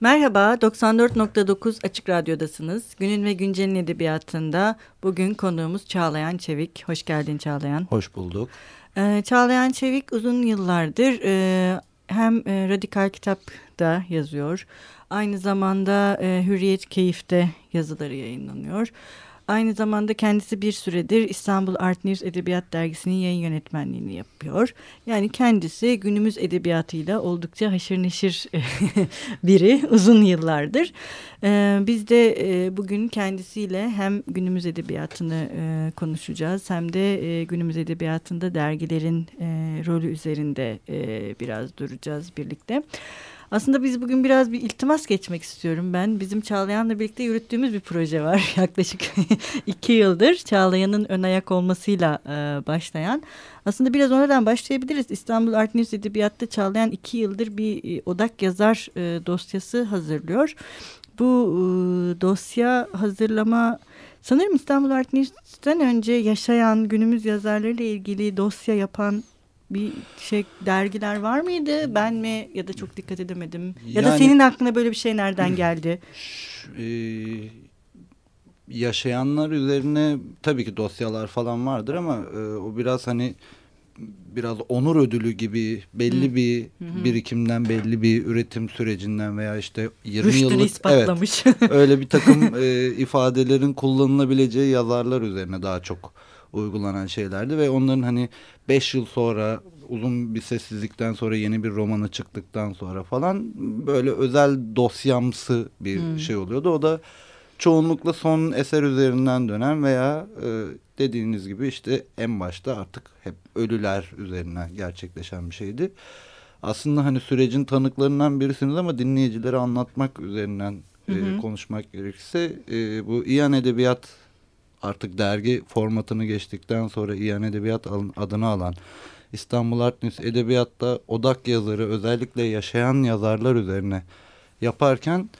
Merhaba, 94.9 Açık Radyo'dasınız. Günün ve Güncel'in edebiyatında bugün konuğumuz Çağlayan Çevik. Hoş geldin Çağlayan. Hoş bulduk. Ee, Çağlayan Çevik uzun yıllardır e, hem e, Radikal Kitap'da yazıyor, aynı zamanda e, Hürriyet Keyif'te yazıları yayınlanıyor. Aynı zamanda kendisi bir süredir İstanbul Art News Edebiyat Dergisi'nin yayın yönetmenliğini yapıyor. Yani kendisi günümüz edebiyatıyla oldukça haşır neşir biri uzun yıllardır. Ee, biz de e, bugün kendisiyle hem günümüz edebiyatını e, konuşacağız hem de e, günümüz edebiyatında dergilerin rolü üzerinde biraz duracağız birlikte. Aslında biz bugün biraz bir iltimas geçmek istiyorum ben. Bizim Çağlayan'la birlikte yürüttüğümüz bir proje var. Yaklaşık iki yıldır Çağlayan'ın ön ayak olmasıyla e, başlayan. Aslında biraz oradan başlayabiliriz. İstanbul Art News Edebiyat'ta Çağlayan iki yıldır bir e, odak yazar e, dosyası hazırlıyor. Bu e, dosya hazırlama sanırım İstanbul Art News'ten önce yaşayan günümüz yazarlarıyla ilgili dosya yapan bir şey dergiler var mıydı? Ben mi ya da çok dikkat edemedim? Ya da senin aklına böyle bir şey nereden geldi? E, yaşayanlar üzerine tabii ki dosyalar falan vardır ama e, o biraz hani biraz onur ödülü gibi belli Hı. bir Hı birikimden belli bir üretim sürecinden veya işte 20 Rüştünü yıllık ispatlamış. evet öyle bir takım e, ifadelerin kullanılabileceği yazarlar üzerine daha çok uygulanan şeylerdi ve onların hani beş yıl sonra uzun bir sessizlikten sonra yeni bir romanı çıktıktan sonra falan böyle özel dosyamsı bir hmm. şey oluyordu. O da çoğunlukla son eser üzerinden dönen veya e, dediğiniz gibi işte en başta artık hep ölüler üzerinden gerçekleşen bir şeydi. Aslında hani sürecin tanıklarından birisiniz ama dinleyicilere anlatmak üzerinden e, konuşmak gerekirse e, bu İyan Edebiyat artık dergi formatını geçtikten sonra İyan Edebiyat adını alan İstanbul Art News Edebiyat'ta odak yazarı özellikle yaşayan yazarlar üzerine yaparken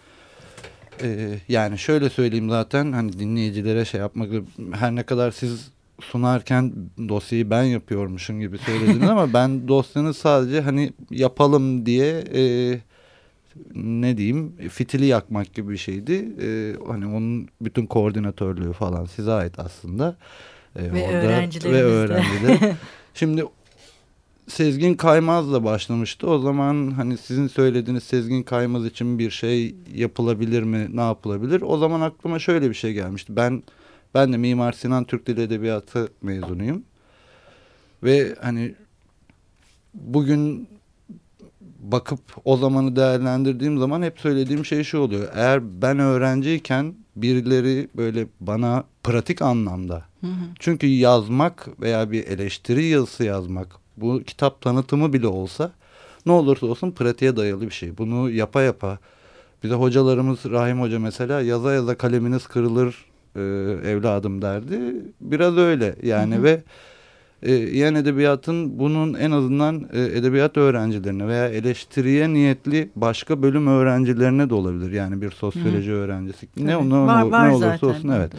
e, yani şöyle söyleyeyim zaten hani dinleyicilere şey yapmak her ne kadar siz sunarken dosyayı ben yapıyormuşum gibi söylediniz ama ben dosyanı sadece hani yapalım diye e, ne diyeyim fitili yakmak gibi bir şeydi. E, hani onun bütün koordinatörlüğü falan size ait aslında. E, ve orada, öğrencilerimiz ve öğrenciler. Şimdi Sezgin Kaymaz'la başlamıştı. O zaman hani sizin söylediğiniz Sezgin Kaymaz için bir şey yapılabilir mi, ne yapılabilir? O zaman aklıma şöyle bir şey gelmişti. Ben ben de Mimar Sinan Türk Dili Edebiyatı mezunuyum. Ve hani bugün bakıp o zamanı değerlendirdiğim zaman hep söylediğim şey şu oluyor. Eğer ben öğrenciyken birileri böyle bana pratik anlamda hı hı. çünkü yazmak veya bir eleştiri yazısı yazmak bu kitap tanıtımı bile olsa ne olursa olsun pratiğe dayalı bir şey. Bunu yapa yapa bize hocalarımız Rahim Hoca mesela yaza yaza kaleminiz kırılır e, evladım derdi. Biraz öyle yani hı hı. ve e, yani edebiyatın bunun en azından e, edebiyat öğrencilerine veya eleştiriye niyetli başka bölüm öğrencilerine de olabilir. Yani bir sosyoloji Hı. öğrencisi. Ne, evet. ne, var, var ne olursa olsun evet. Da.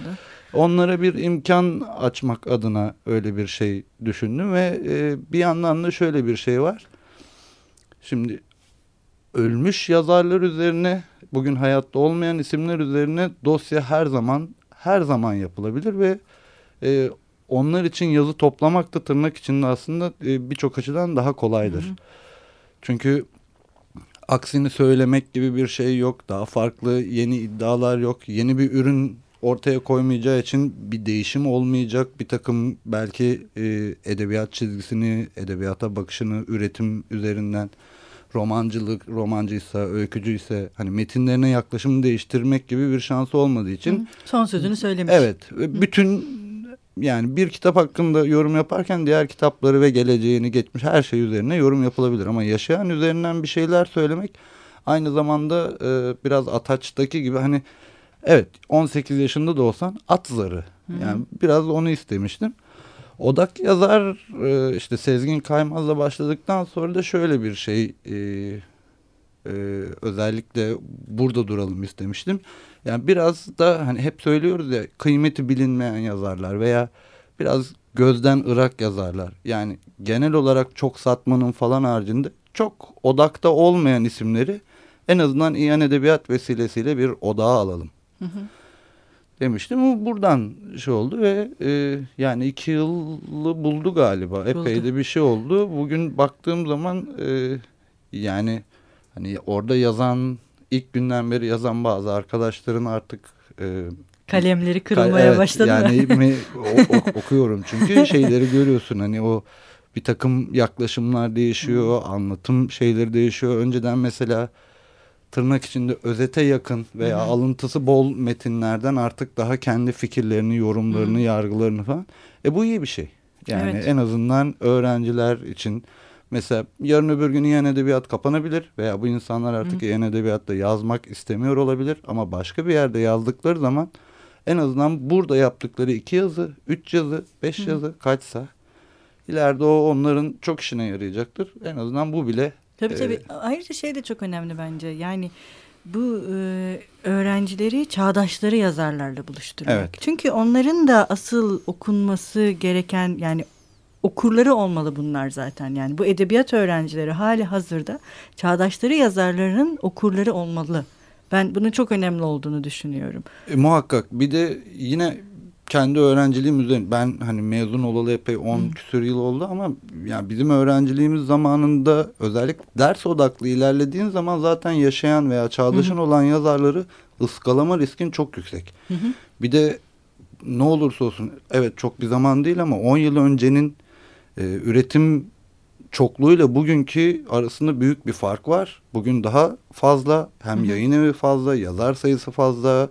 Onlara bir imkan açmak adına öyle bir şey düşündüm ve e, bir yandan da şöyle bir şey var. Şimdi ölmüş yazarlar üzerine bugün hayatta olmayan isimler üzerine dosya her zaman her zaman yapılabilir ve e, onlar için yazı toplamak da tırnak içinde aslında e, birçok açıdan daha kolaydır. Hı hı. Çünkü aksini söylemek gibi bir şey yok. Daha farklı yeni iddialar yok. Yeni bir ürün ortaya koymayacağı için bir değişim olmayacak. Bir takım belki e, edebiyat çizgisini, edebiyata bakışını üretim üzerinden romancılık, romancıysa, öykücüyse hani metinlerine yaklaşımı değiştirmek gibi bir şansı olmadığı için. Hı, son sözünü söylemiş. Evet. Hı. Bütün yani bir kitap hakkında yorum yaparken diğer kitapları ve geleceğini geçmiş her şey üzerine yorum yapılabilir. Ama yaşayan üzerinden bir şeyler söylemek aynı zamanda e, biraz Ataç'taki gibi hani evet 18 yaşında da olsan at zarı. Yani biraz onu istemiştim. Odak yazar e, işte Sezgin Kaymaz'la başladıktan sonra da şöyle bir şey e, e, özellikle burada duralım istemiştim. Yani biraz da hani hep söylüyoruz ya kıymeti bilinmeyen yazarlar veya biraz gözden ırak yazarlar. Yani genel olarak çok satmanın falan haricinde çok odakta olmayan isimleri en azından İyan Edebiyat vesilesiyle bir odağa alalım. Hı hı. Demiştim. Bu buradan şey oldu ve e, yani iki yılı buldu galiba. Buldu. Epey de bir şey oldu. Bugün baktığım zaman e, yani hani orada yazan ilk günden beri yazan bazı arkadaşların artık e, kalemleri kırılmaya evet, başladı. Yani mi, o, o, okuyorum çünkü şeyleri görüyorsun hani o bir takım yaklaşımlar değişiyor, anlatım şeyleri değişiyor. Önceden mesela tırnak içinde özete yakın veya Hı -hı. alıntısı bol metinlerden artık daha kendi fikirlerini, yorumlarını, Hı -hı. yargılarını falan. E bu iyi bir şey. Yani evet. en azından öğrenciler için mesela yarın öbür gün İYAN Edebiyat kapanabilir veya bu insanlar artık İYAN Edebiyat'ta yazmak istemiyor olabilir ama başka bir yerde yazdıkları zaman en azından burada yaptıkları iki yazı, üç yazı, beş Hı. yazı kaçsa ileride o onların çok işine yarayacaktır. En azından bu bile. Tabii e, tabii. Ayrıca şey de çok önemli bence. Yani bu e, öğrencileri çağdaşları yazarlarla buluşturmak. Evet. Çünkü onların da asıl okunması gereken yani okurları olmalı bunlar zaten. Yani bu edebiyat öğrencileri hali hazırda çağdaşları yazarların okurları olmalı. Ben bunun çok önemli olduğunu düşünüyorum. E, muhakkak. Bir de yine kendi öğrenciliğim üzerine ben hani mezun olalı epey 10 küsur yıl oldu ama yani bizim öğrenciliğimiz zamanında özellikle ders odaklı ilerlediğin zaman zaten yaşayan veya çağdaşın Hı. olan yazarları ıskalama riskin çok yüksek. Hı. Bir de ne olursa olsun evet çok bir zaman değil ama 10 yıl öncenin e, üretim çokluğuyla bugünkü arasında büyük bir fark var. Bugün daha fazla hem Hı -hı. yayın evi fazla, yazar sayısı fazla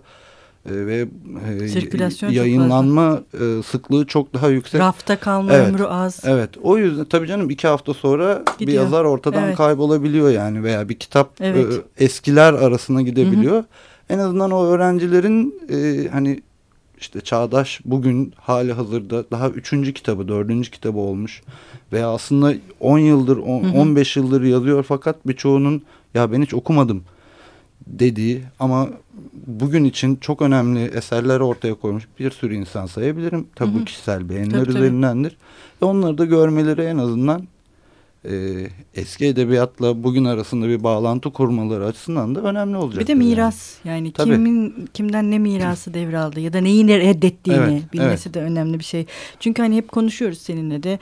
e, ve e, yayınlanma e, sıklığı çok daha yüksek. Rafta kalma evet, ömrü az. Evet o yüzden tabii canım iki hafta sonra Gidiyor. bir yazar ortadan evet. kaybolabiliyor yani veya bir kitap evet. e, eskiler arasına gidebiliyor. Hı -hı. En azından o öğrencilerin e, hani işte Çağdaş bugün hali hazırda daha üçüncü kitabı, dördüncü kitabı olmuş. Ve aslında 10 yıldır, 15 yıldır yazıyor fakat birçoğunun ya ben hiç okumadım dediği ama bugün için çok önemli eserler ortaya koymuş bir sürü insan sayabilirim. Tabii bu kişisel beğeniler tabii, üzerindendir. Ve onları da görmeleri en azından e, eski edebiyatla bugün arasında bir bağlantı kurmaları açısından da önemli olacak. Bir de miras yani, yani kimin kimden ne mirası devraldı ya da neyi reddettiğini evet, bilmesi evet. de önemli bir şey. Çünkü hani hep konuşuyoruz seninle de.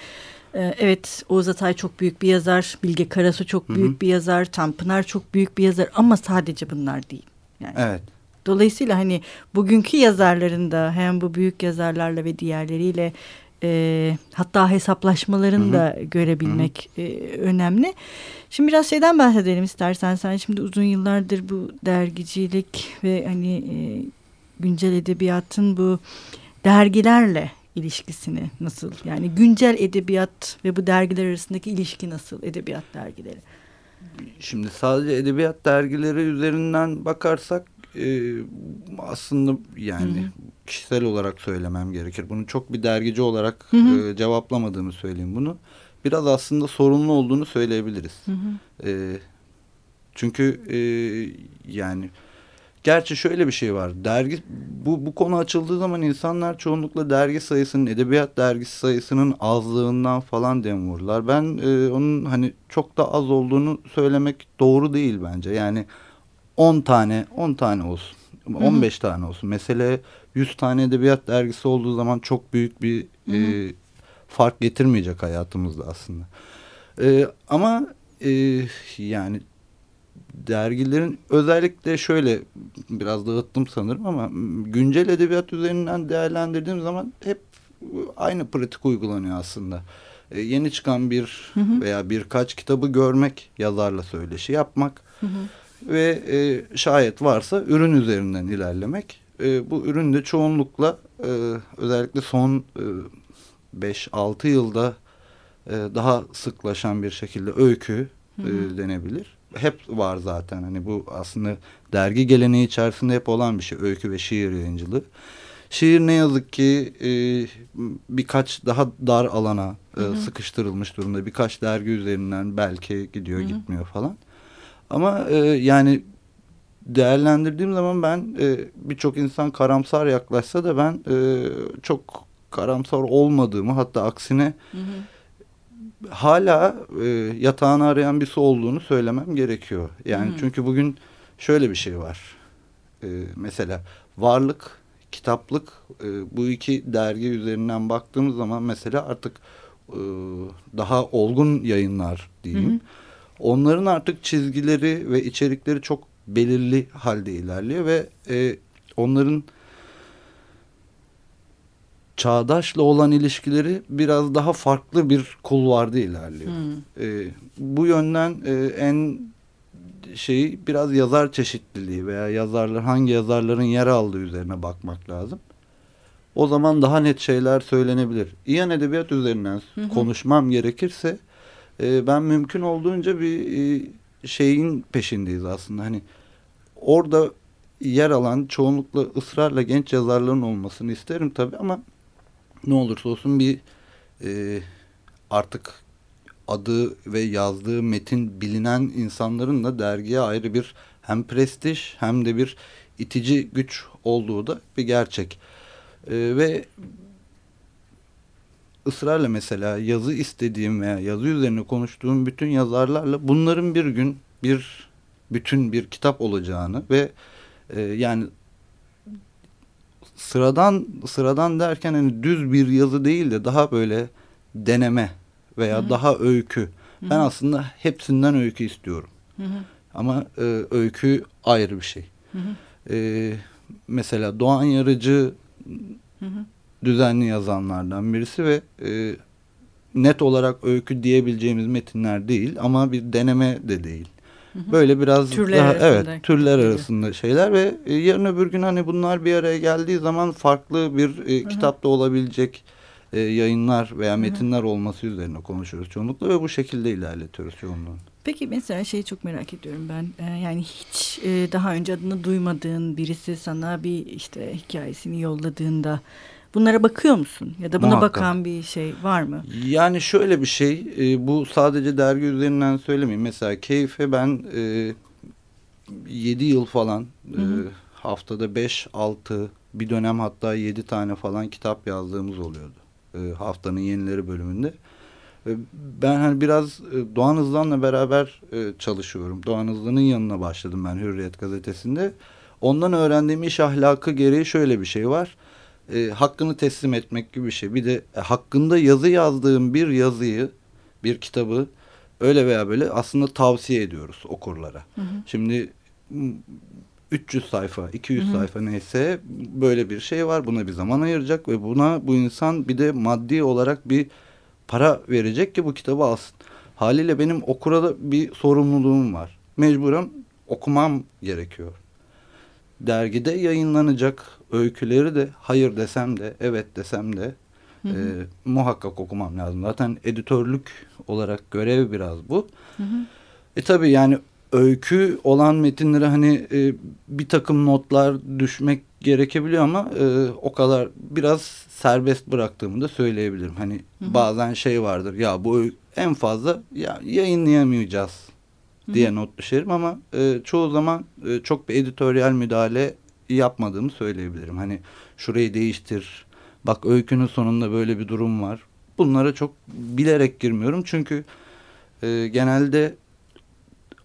Ee, evet Oğuz Atay çok büyük bir yazar, Bilge Karasu çok büyük Hı -hı. bir yazar, Tanpınar çok büyük bir yazar ama sadece bunlar değil. Yani. Evet. Dolayısıyla hani bugünkü yazarların da hem bu büyük yazarlarla ve diğerleriyle e, hatta hesaplaşmalarını da görebilmek E, önemli. Şimdi biraz şeyden bahsedelim istersen. Sen şimdi uzun yıllardır bu dergicilik ve hani e, güncel edebiyatın bu dergilerle ilişkisini nasıl? Yani güncel edebiyat ve bu dergiler arasındaki ilişki nasıl edebiyat dergileri? Şimdi sadece edebiyat dergileri üzerinden bakarsak e, aslında yani Hı -hı. kişisel olarak söylemem gerekir. Bunu çok bir dergici olarak Hı -hı. E, cevaplamadığımı söyleyeyim bunu. Biraz aslında sorunlu olduğunu söyleyebiliriz. Hı -hı. E, çünkü e, yani Gerçi şöyle bir şey var. Dergi bu bu konu açıldığı zaman insanlar çoğunlukla dergi sayısının edebiyat dergisi sayısının azlığından falan dem vururlar. Ben e, onun hani çok da az olduğunu söylemek doğru değil bence. Yani 10 tane 10 tane olsun. 15 Hı -hı. tane olsun. Mesele 100 tane edebiyat dergisi olduğu zaman çok büyük bir E, fark getirmeyecek hayatımızda aslında. E, ama e, yani dergilerin özellikle şöyle biraz dağıttım sanırım ama güncel edebiyat üzerinden değerlendirdiğim zaman hep aynı pratik uygulanıyor aslında. E, yeni çıkan bir hı hı. veya birkaç kitabı görmek, yazarla söyleşi yapmak hı hı. Ve e, şayet varsa ürün üzerinden ilerlemek. E, bu ürün de çoğunlukla e, özellikle son 5-6 e, yılda e, daha sıklaşan bir şekilde öykü hı hı. E, denebilir hep var zaten. Hani bu aslında dergi geleneği içerisinde hep olan bir şey. Öykü ve şiir yayıncılığı. Şiir ne yazık ki e, birkaç daha dar alana e, hı hı. sıkıştırılmış durumda. Birkaç dergi üzerinden belki gidiyor hı hı. gitmiyor falan. Ama e, yani değerlendirdiğim zaman ben e, birçok insan karamsar yaklaşsa da ben e, çok karamsar olmadığımı hatta aksine hı hı hala e, yatağını arayan birisi olduğunu söylemem gerekiyor. Yani hmm. çünkü bugün şöyle bir şey var. E, mesela varlık, kitaplık e, bu iki dergi üzerinden baktığımız zaman mesela artık e, daha olgun yayınlar diyeyim. Hmm. Onların artık çizgileri ve içerikleri çok belirli halde ilerliyor ve e, onların çağdaşla olan ilişkileri biraz daha farklı bir kulvarda ilerliyor. Hmm. E, bu yönden e, en şeyi biraz yazar çeşitliliği veya yazarlar hangi yazarların yer aldığı üzerine bakmak lazım. O zaman daha net şeyler söylenebilir. İyan edebiyat üzerinden hı konuşmam gerekirse e, ben mümkün olduğunca bir e, şeyin peşindeyiz aslında. Hani orada yer alan çoğunlukla ısrarla genç yazarların olmasını isterim tabii ama ne olursa olsun bir e, artık adı ve yazdığı metin bilinen insanların da dergiye ayrı bir hem prestij hem de bir itici güç olduğu da bir gerçek. E, ve ısrarla mesela yazı istediğim veya yazı üzerine konuştuğum bütün yazarlarla bunların bir gün bir bütün bir kitap olacağını ve e, yani sıradan sıradan derken hani düz bir yazı değil de daha böyle deneme veya Hı-hı. daha öykü. Hı-hı. Ben aslında hepsinden öykü istiyorum. Hı-hı. Ama e, öykü ayrı bir şey. E, mesela Doğan Yarıcı Hı-hı. Düzenli yazanlardan birisi ve e, net olarak öykü diyebileceğimiz metinler değil ama bir deneme de değil. Böyle biraz türler daha arasında. evet türler arasında şeyler ve e, yarın öbür gün hani bunlar bir araya geldiği zaman farklı bir e, kitapta olabilecek e, yayınlar veya metinler olması üzerine konuşuyoruz çoğunlukla ve bu şekilde ilerletiyoruz çoğunluğunu. Peki mesela şeyi çok merak ediyorum ben. Ee, yani hiç e, daha önce adını duymadığın birisi sana bir işte hikayesini yolladığında Bunlara bakıyor musun? Ya da buna Muhakkak. bakan bir şey var mı? Yani şöyle bir şey. E, bu sadece dergi üzerinden söylemeyeyim. Mesela Keyfe ben e, 7 yıl falan E, haftada 5-6 bir dönem hatta 7 tane falan kitap yazdığımız oluyordu. E, haftanın yenileri bölümünde. E, ben hani biraz e, Doğan Hızlan'la beraber e, çalışıyorum. Doğan Hızlan'ın yanına başladım ben Hürriyet gazetesinde. Ondan öğrendiğim iş ahlakı gereği şöyle bir şey var e, hakkını teslim etmek gibi bir şey. Bir de e, hakkında yazı yazdığım bir yazıyı, bir kitabı öyle veya böyle aslında tavsiye ediyoruz okurlara. Hı hı. Şimdi 300 sayfa, 200 hı hı. sayfa neyse böyle bir şey var. Buna bir zaman ayıracak ve buna bu insan bir de maddi olarak bir para verecek ki bu kitabı alsın. Haliyle benim okura da bir sorumluluğum var. Mecburen okumam gerekiyor dergide yayınlanacak öyküleri de hayır desem de evet desem de hı hı. E, muhakkak okumam lazım. Zaten editörlük olarak görev biraz bu. Hı hı. E tabi yani öykü olan metinlere hani e, bir takım notlar düşmek gerekebiliyor ama e, o kadar biraz serbest bıraktığımı da söyleyebilirim. Hani hı hı. bazen şey vardır ya bu en fazla ya yayınlayamayacağız diye not düşerim ama e, çoğu zaman e, çok bir editoryal müdahale yapmadığımı söyleyebilirim. Hani şurayı değiştir, bak öykünün sonunda böyle bir durum var. Bunlara çok bilerek girmiyorum çünkü e, genelde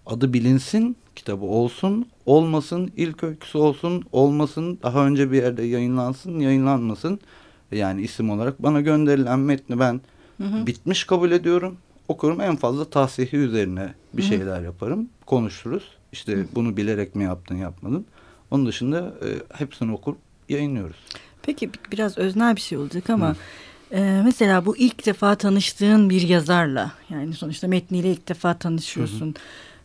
adı bilinsin, kitabı olsun, olmasın, ilk öyküsü olsun, olmasın, daha önce bir yerde yayınlansın, yayınlanmasın. Yani isim olarak bana gönderilen metni ben hı hı. bitmiş kabul ediyorum okurum en fazla tahsihi üzerine bir şeyler Hı. yaparım. Konuşuruz. İşte Hı. bunu bilerek mi yaptın yapmadın. Onun dışında e, hepsini okur yayınlıyoruz. Peki biraz öznel bir şey olacak ama e, mesela bu ilk defa tanıştığın bir yazarla yani sonuçta metniyle ilk defa tanışıyorsun. Hı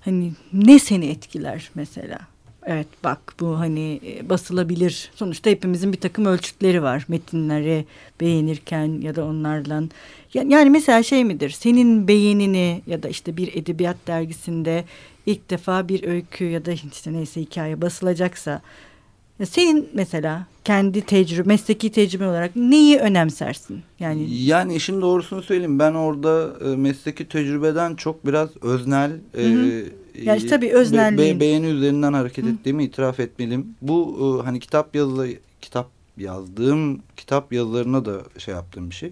Hani ne seni etkiler mesela? Evet bak bu hani e, basılabilir. Sonuçta hepimizin bir takım ölçütleri var. Metinleri beğenirken ya da onlarla. Yani mesela şey midir? Senin beğenini ya da işte bir edebiyat dergisinde ilk defa bir öykü ya da işte neyse hikaye basılacaksa senin mesela kendi tecrübe, mesleki tecrübe olarak neyi önemsersin? Yani yani işin doğrusunu söyleyeyim. Ben orada e, mesleki tecrübeden çok biraz öznel e, yani işte tabii öznelliğin. Be, beğeni üzerinden hareket Hı. ettiğimi itiraf etmeliyim. Bu e, hani kitap yazılı kitap yazdığım kitap yazılarına da şey yaptığım bir şey.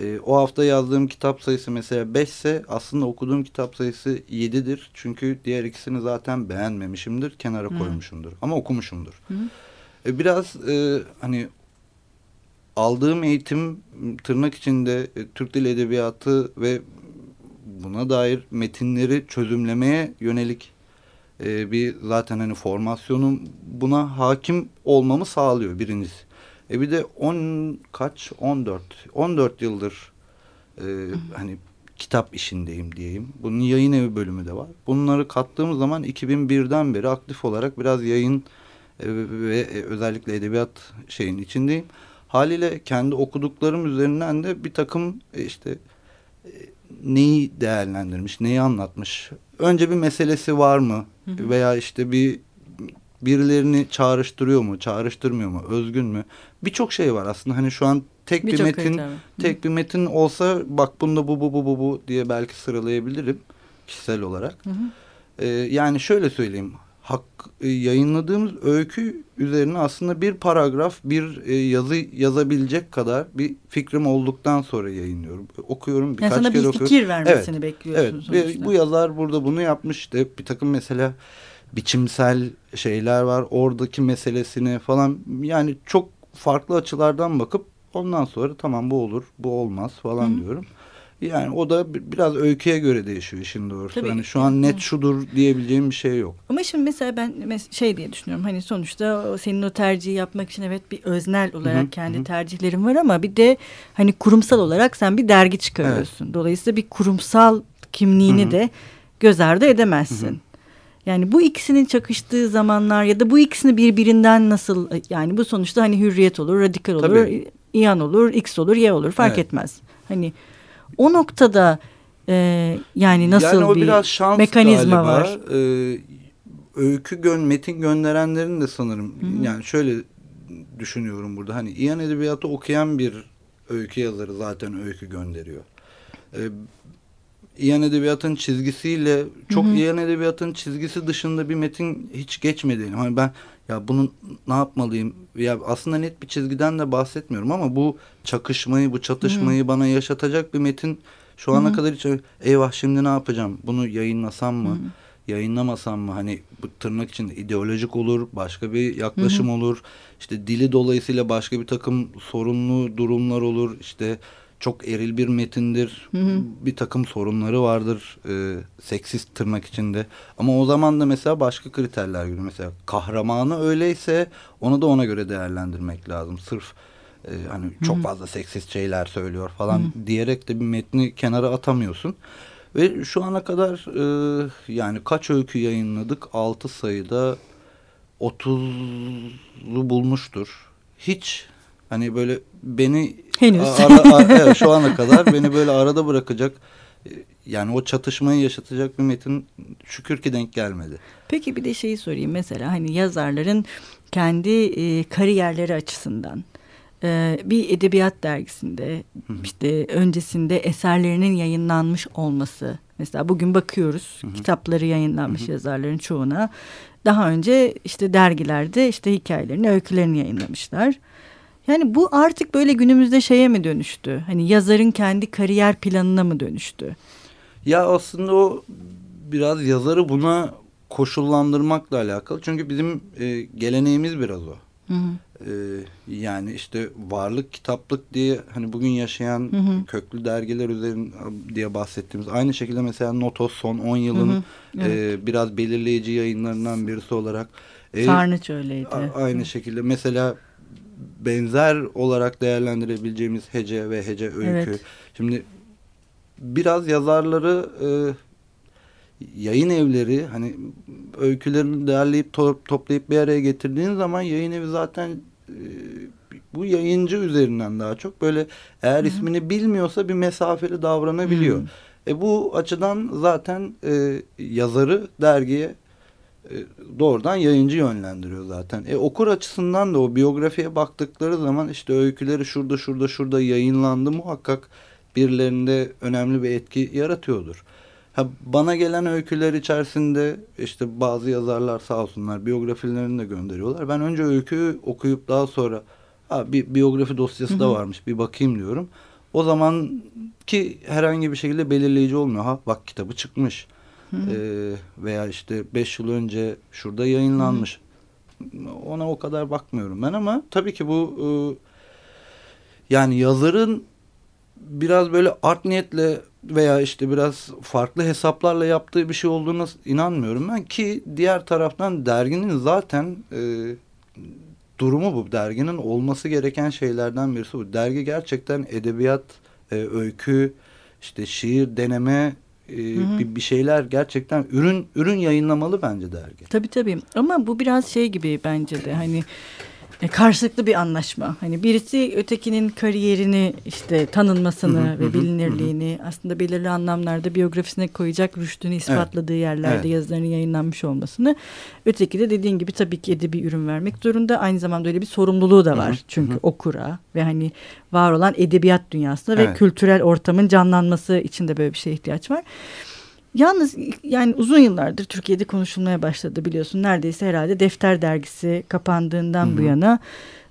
E, o hafta yazdığım kitap sayısı mesela 5 ise aslında okuduğum kitap sayısı 7'dir. Çünkü diğer ikisini zaten beğenmemişimdir, kenara Hı. koymuşumdur. Ama okumuşumdur. Hı. E, biraz e, hani aldığım eğitim tırnak içinde e, Türk Dil Edebiyatı ve buna dair metinleri çözümlemeye yönelik e, bir zaten hani formasyonum buna hakim olmamı sağlıyor birincisi. E bir de on kaç 14 14 yıldır e, hani kitap işindeyim diyeyim. Bunun yayın evi bölümü de var. Bunları kattığımız zaman 2001'den beri aktif olarak biraz yayın e, ve e, özellikle edebiyat şeyin içindeyim. Haliyle kendi okuduklarım üzerinden de bir takım e, işte e, neyi değerlendirmiş, neyi anlatmış. Önce bir meselesi var mı? Hı hı. Veya işte bir birilerini çağrıştırıyor mu, çağrıştırmıyor mu, özgün mü? Birçok şey var aslında. Hani şu an tek bir, bir metin, tek Hı. bir metin olsa bak bunda bu bu bu bu bu diye belki sıralayabilirim kişisel olarak. Hı hı. Ee, yani şöyle söyleyeyim hak e, yayınladığımız öykü üzerine aslında bir paragraf bir e, yazı yazabilecek kadar bir fikrim olduktan sonra yayınlıyorum. Okuyorum birkaç yani sana kere okuyorum. bir fikir vermesini evet, bekliyorsun evet. Sonuçta. Bu yazar burada bunu yapmış işte bir takım mesela biçimsel şeyler var oradaki meselesini falan yani çok farklı açılardan bakıp ondan sonra tamam bu olur bu olmaz falan Hı. diyorum. Yani o da biraz öyküye göre değişiyor işin doğrusu. Tabii. Hani şu an net şudur diyebileceğim bir şey yok. Ama şimdi mesela ben şey diye düşünüyorum. Hani sonuçta senin o tercihi yapmak için evet bir öznel olarak Hı -hı. kendi Hı tercihlerin var ama bir de hani kurumsal olarak sen bir dergi çıkarıyorsun. Evet. Dolayısıyla bir kurumsal kimliğini Hı -hı. de göz ardı edemezsin. Hı -hı. Yani bu ikisinin çakıştığı zamanlar ya da bu ikisini birbirinden nasıl yani bu sonuçta hani hürriyet olur, radikal olur, Tabii. İyan olur, X olur, Y olur fark evet. etmez. Hani o noktada e, yani nasıl yani o bir biraz şans mekanizma galiba. var? Ee, öykü gön metin gönderenlerin de sanırım Hı -hı. yani şöyle düşünüyorum burada hani İyan Edebiyatı okuyan bir öykü yazarı zaten öykü gönderiyor. Ee, İyan Edebiyat'ın çizgisiyle çok Hı -hı. İyan Edebiyat'ın çizgisi dışında bir metin hiç geçmedi. Hani ben ya bunun ne yapmalıyım? Ya aslında net bir çizgiden de bahsetmiyorum ama bu çakışmayı, bu çatışmayı Hı. bana yaşatacak bir metin şu ana Hı. kadar hiç eyvah şimdi ne yapacağım? Bunu yayınlasam mı? Hı. Yayınlamasam mı? Hani bu tırnak içinde ideolojik olur, başka bir yaklaşım Hı. olur. İşte dili dolayısıyla başka bir takım sorunlu durumlar olur. İşte çok eril bir metindir. Hı hı. Bir takım sorunları vardır. E, seksist tırnak içinde. Ama o zaman da mesela başka kriterler gibi. Mesela kahramanı öyleyse onu da ona göre değerlendirmek lazım. Sırf e, hani hı hı. çok fazla seksist şeyler söylüyor falan hı hı. diyerek de bir metni kenara atamıyorsun. Ve şu ana kadar e, yani kaç öykü yayınladık? Altı sayıda 30'lu bulmuştur. Hiç Hani böyle beni henüz ara, ara, evet, şu ana kadar beni böyle arada bırakacak e, yani o çatışmayı yaşatacak bir metin şükür ki denk gelmedi. Peki bir de şeyi sorayım mesela hani yazarların kendi e, kariyerleri açısından e, bir edebiyat dergisinde hı hı. işte öncesinde eserlerinin yayınlanmış olması mesela bugün bakıyoruz hı kitapları yayınlanmış yazarların çoğuna daha önce işte dergilerde işte hikayelerini öykülerini yayınlamışlar. Yani bu artık böyle günümüzde şeye mi dönüştü? Hani yazarın kendi kariyer planına mı dönüştü? Ya aslında o biraz yazarı buna koşullandırmakla alakalı. Çünkü bizim e, geleneğimiz biraz o. Hı hı. E, yani işte varlık kitaplık diye hani bugün yaşayan hı hı. köklü dergiler üzerinde diye bahsettiğimiz aynı şekilde mesela Notos son 10 yılın hı hı. Evet. E, biraz belirleyici yayınlarından birisi olarak. E, Sarnıç öyleydi. A, aynı hı. şekilde mesela benzer olarak değerlendirebileceğimiz hece ve hece öykü. Evet. Şimdi biraz yazarları e, yayın evleri hani öykülerini derleyip to toplayıp bir araya getirdiğin zaman yayın evi zaten e, bu yayıncı üzerinden daha çok böyle eğer Hı -hı. ismini bilmiyorsa bir mesafeli davranabiliyor. Hı -hı. E bu açıdan zaten e, yazarı dergiye doğrudan yayıncı yönlendiriyor zaten. E, okur açısından da o biyografiye baktıkları zaman işte öyküleri şurada şurada şurada yayınlandı muhakkak birilerinde önemli bir etki yaratıyordur. Ha, bana gelen öyküler içerisinde işte bazı yazarlar sağ olsunlar biyografilerini de gönderiyorlar. Ben önce öyküyü okuyup daha sonra ha, bir biyografi dosyası da varmış bir bakayım diyorum. o zaman ki herhangi bir şekilde belirleyici olmuyor. Ha bak kitabı çıkmış. Hı. Ee, veya işte beş yıl önce şurada yayınlanmış. Hı. Ona o kadar bakmıyorum ben ama tabii ki bu e, yani yazarın biraz böyle art niyetle veya işte biraz farklı hesaplarla yaptığı bir şey olduğuna inanmıyorum ben ki diğer taraftan derginin zaten e, durumu bu derginin olması gereken şeylerden birisi bu dergi gerçekten edebiyat e, öykü işte şiir deneme e, Bir, bir şeyler gerçekten ürün ürün yayınlamalı bence dergi. Tabii tabii ama bu biraz şey gibi bence de hani karşılıklı bir anlaşma. Hani birisi ötekinin kariyerini işte tanınmasını ve bilinirliğini aslında belirli anlamlarda biyografisine koyacak rüştünü ispatladığı evet. yerlerde evet. yazılarının yayınlanmış olmasını. Öteki de dediğin gibi tabii ki edebi ürün vermek zorunda. Aynı zamanda öyle bir sorumluluğu da var. Çünkü okura ve hani var olan edebiyat dünyasında evet. ve kültürel ortamın canlanması için de böyle bir şeye ihtiyaç var. Yalnız yani uzun yıllardır Türkiye'de konuşulmaya başladı biliyorsun. Neredeyse herhalde Defter dergisi kapandığından Hı-hı. bu yana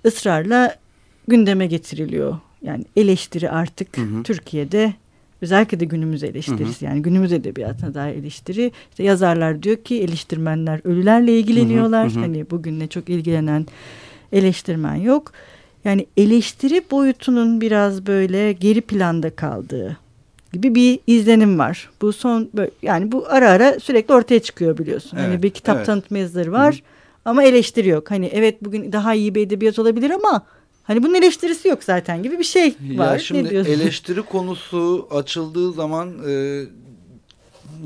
ısrarla gündeme getiriliyor. Yani eleştiri artık Hı-hı. Türkiye'de özellikle de günümüz eleştirisi Hı-hı. yani günümüz edebiyatına dair eleştiri. İşte yazarlar diyor ki eleştirmenler ölülerle ilgileniyorlar. Hı-hı. Hani bugünle çok ilgilenen eleştirmen yok. Yani eleştiri boyutunun biraz böyle geri planda kaldığı gibi bir izlenim var. Bu son böyle, yani bu ara ara sürekli ortaya çıkıyor biliyorsun. Hani evet, hani bir kitap evet. tanıtma yazıları var Hı -hı. ama eleştiri yok. Hani evet bugün daha iyi bir edebiyat olabilir ama hani bunun eleştirisi yok zaten gibi bir şey var. Ya şimdi eleştiri konusu açıldığı zaman e,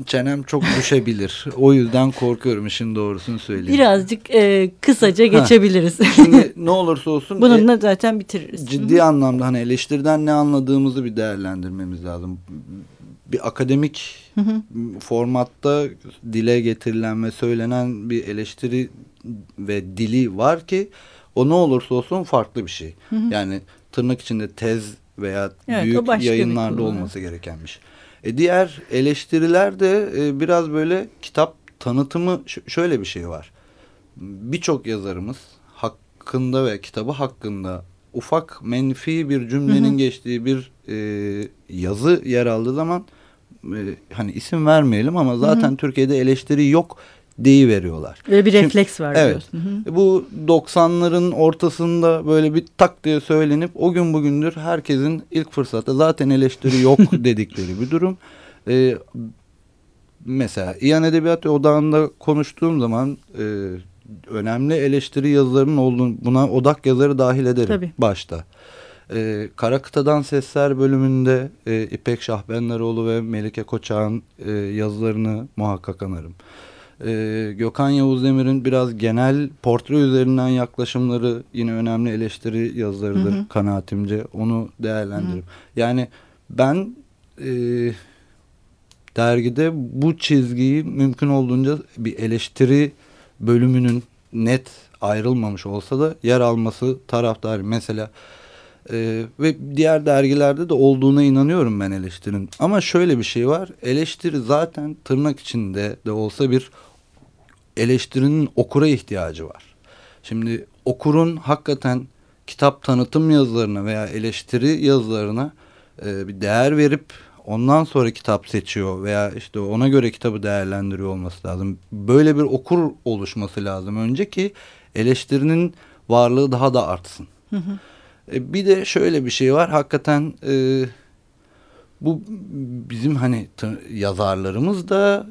çenem çok düşebilir. o yüzden korkuyorum işin doğrusunu söyleyeyim. Birazcık e, kısaca geçebiliriz. Şimdi ne olursa olsun. Bununla e, zaten bitiririz. Ciddi anlamda hani eleştiriden ne anladığımızı bir değerlendirmemiz lazım. Bir akademik Hı -hı. formatta dile getirilen ve söylenen bir eleştiri ve dili var ki o ne olursa olsun farklı bir şey. Hı -hı. Yani tırnak içinde tez veya evet, büyük yayınlarda olması gereken bir şey. E diğer eleştiriler de e, biraz böyle kitap tanıtımı şöyle bir şey var. Birçok yazarımız hakkında ve kitabı hakkında ufak menfi bir cümlenin hı hı. geçtiği bir e, yazı yer aldığı zaman e, hani isim vermeyelim ama zaten hı hı. Türkiye'de eleştiri yok deyi veriyorlar. Böyle bir refleks var evet, diyorsun. Hı hı. Bu 90'ların ortasında böyle bir tak diye söylenip o gün bugündür herkesin ilk fırsatta zaten eleştiri yok dedikleri bir durum. Ee, mesela İyan Edebiyat Odağı'nda konuştuğum zaman e, önemli eleştiri yazılarının olduğunu buna odak yazarı dahil ederim Tabii. başta. Ee, Kara Kıtadan Sesler bölümünde e, İpek Şahbenleroğlu ve Melike Koçak'ın e, yazılarını muhakkak anarım e, Gökhan Yavuz Demir'in biraz genel portre üzerinden yaklaşımları yine önemli eleştiri yazılarıdır hı hı. kanaatimce. Onu değerlendiririm. Hı. Yani ben e, dergide bu çizgiyi mümkün olduğunca bir eleştiri bölümünün net ayrılmamış olsa da yer alması taraftarı. Mesela ee, ve diğer dergilerde de olduğuna inanıyorum ben eleştirinin. Ama şöyle bir şey var. Eleştiri zaten tırnak içinde de olsa bir eleştirinin okura ihtiyacı var. Şimdi okurun hakikaten kitap tanıtım yazılarına veya eleştiri yazılarına e, bir değer verip ondan sonra kitap seçiyor veya işte ona göre kitabı değerlendiriyor olması lazım. Böyle bir okur oluşması lazım önce ki eleştirinin varlığı daha da artsın. Hı hı. E, bir de şöyle bir şey var hakikaten e, bu bizim hani yazarlarımız da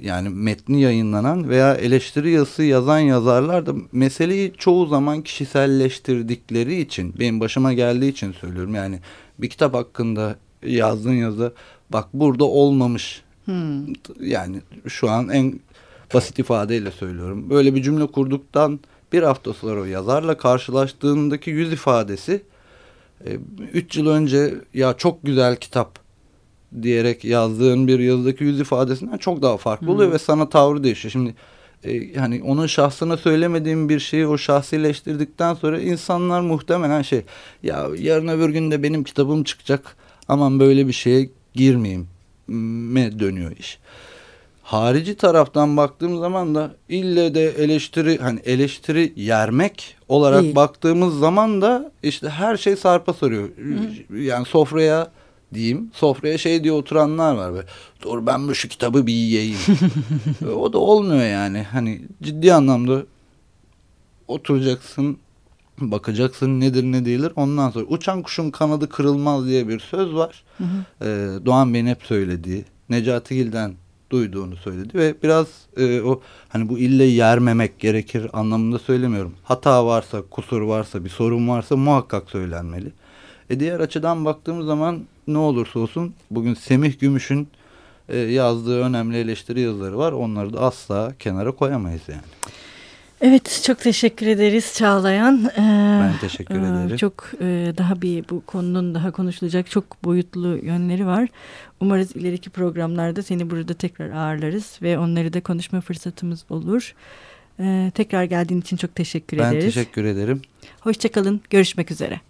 yani metni yayınlanan veya eleştiri yazısı yazan yazarlar da meseleyi çoğu zaman kişiselleştirdikleri için benim başıma geldiği için söylüyorum. Yani bir kitap hakkında yazdığın yazı bak burada olmamış. Hmm. Yani şu an en basit ifadeyle söylüyorum. Böyle bir cümle kurduktan bir hafta sonra o yazarla karşılaştığındaki yüz ifadesi e, üç yıl önce ya çok güzel kitap diyerek yazdığın bir yazıdaki yüz ifadesinden çok daha farklı hmm. oluyor ve sana tavrı değişiyor. Şimdi e, hani onun şahsına söylemediğim bir şeyi o şahsileştirdikten sonra insanlar muhtemelen şey ya yarın öbür gün de benim kitabım çıkacak aman böyle bir şeye girmeyeyim me dönüyor iş. harici taraftan baktığım zaman da ille de eleştiri hani eleştiri yermek olarak Değil. baktığımız zaman da işte her şey sarpa sarıyor. Yani sofraya diyeyim sofraya şey diye oturanlar var böyle. Dur ben bu şu kitabı bir yiyeyim. o da olmuyor yani. Hani ciddi anlamda oturacaksın bakacaksın nedir ne değildir ondan sonra uçan kuşun kanadı kırılmaz diye bir söz var. Hı hı. Ee, Doğan Bey'in hep söylediği Necati Gil'den duyduğunu söyledi ve biraz e, o hani bu ille yermemek gerekir anlamında söylemiyorum. Hata varsa, kusur varsa, bir sorun varsa muhakkak söylenmeli. E diğer açıdan baktığımız zaman ne olursa olsun bugün Semih Gümüş'ün e, yazdığı önemli eleştiri yazıları var. Onları da asla kenara koyamayız yani. Evet çok teşekkür ederiz Çağlayan. Ee, Ben teşekkür e, ederim. Çok e, daha bir bu konunun daha konuşulacak çok boyutlu yönleri var. Umarız ileriki programlarda seni burada tekrar ağırlarız ve onları da konuşma fırsatımız olur. Ee, tekrar geldiğin için çok teşekkür Ben ederiz. teşekkür ederim. Hoşçakalın. Görüşmek üzere.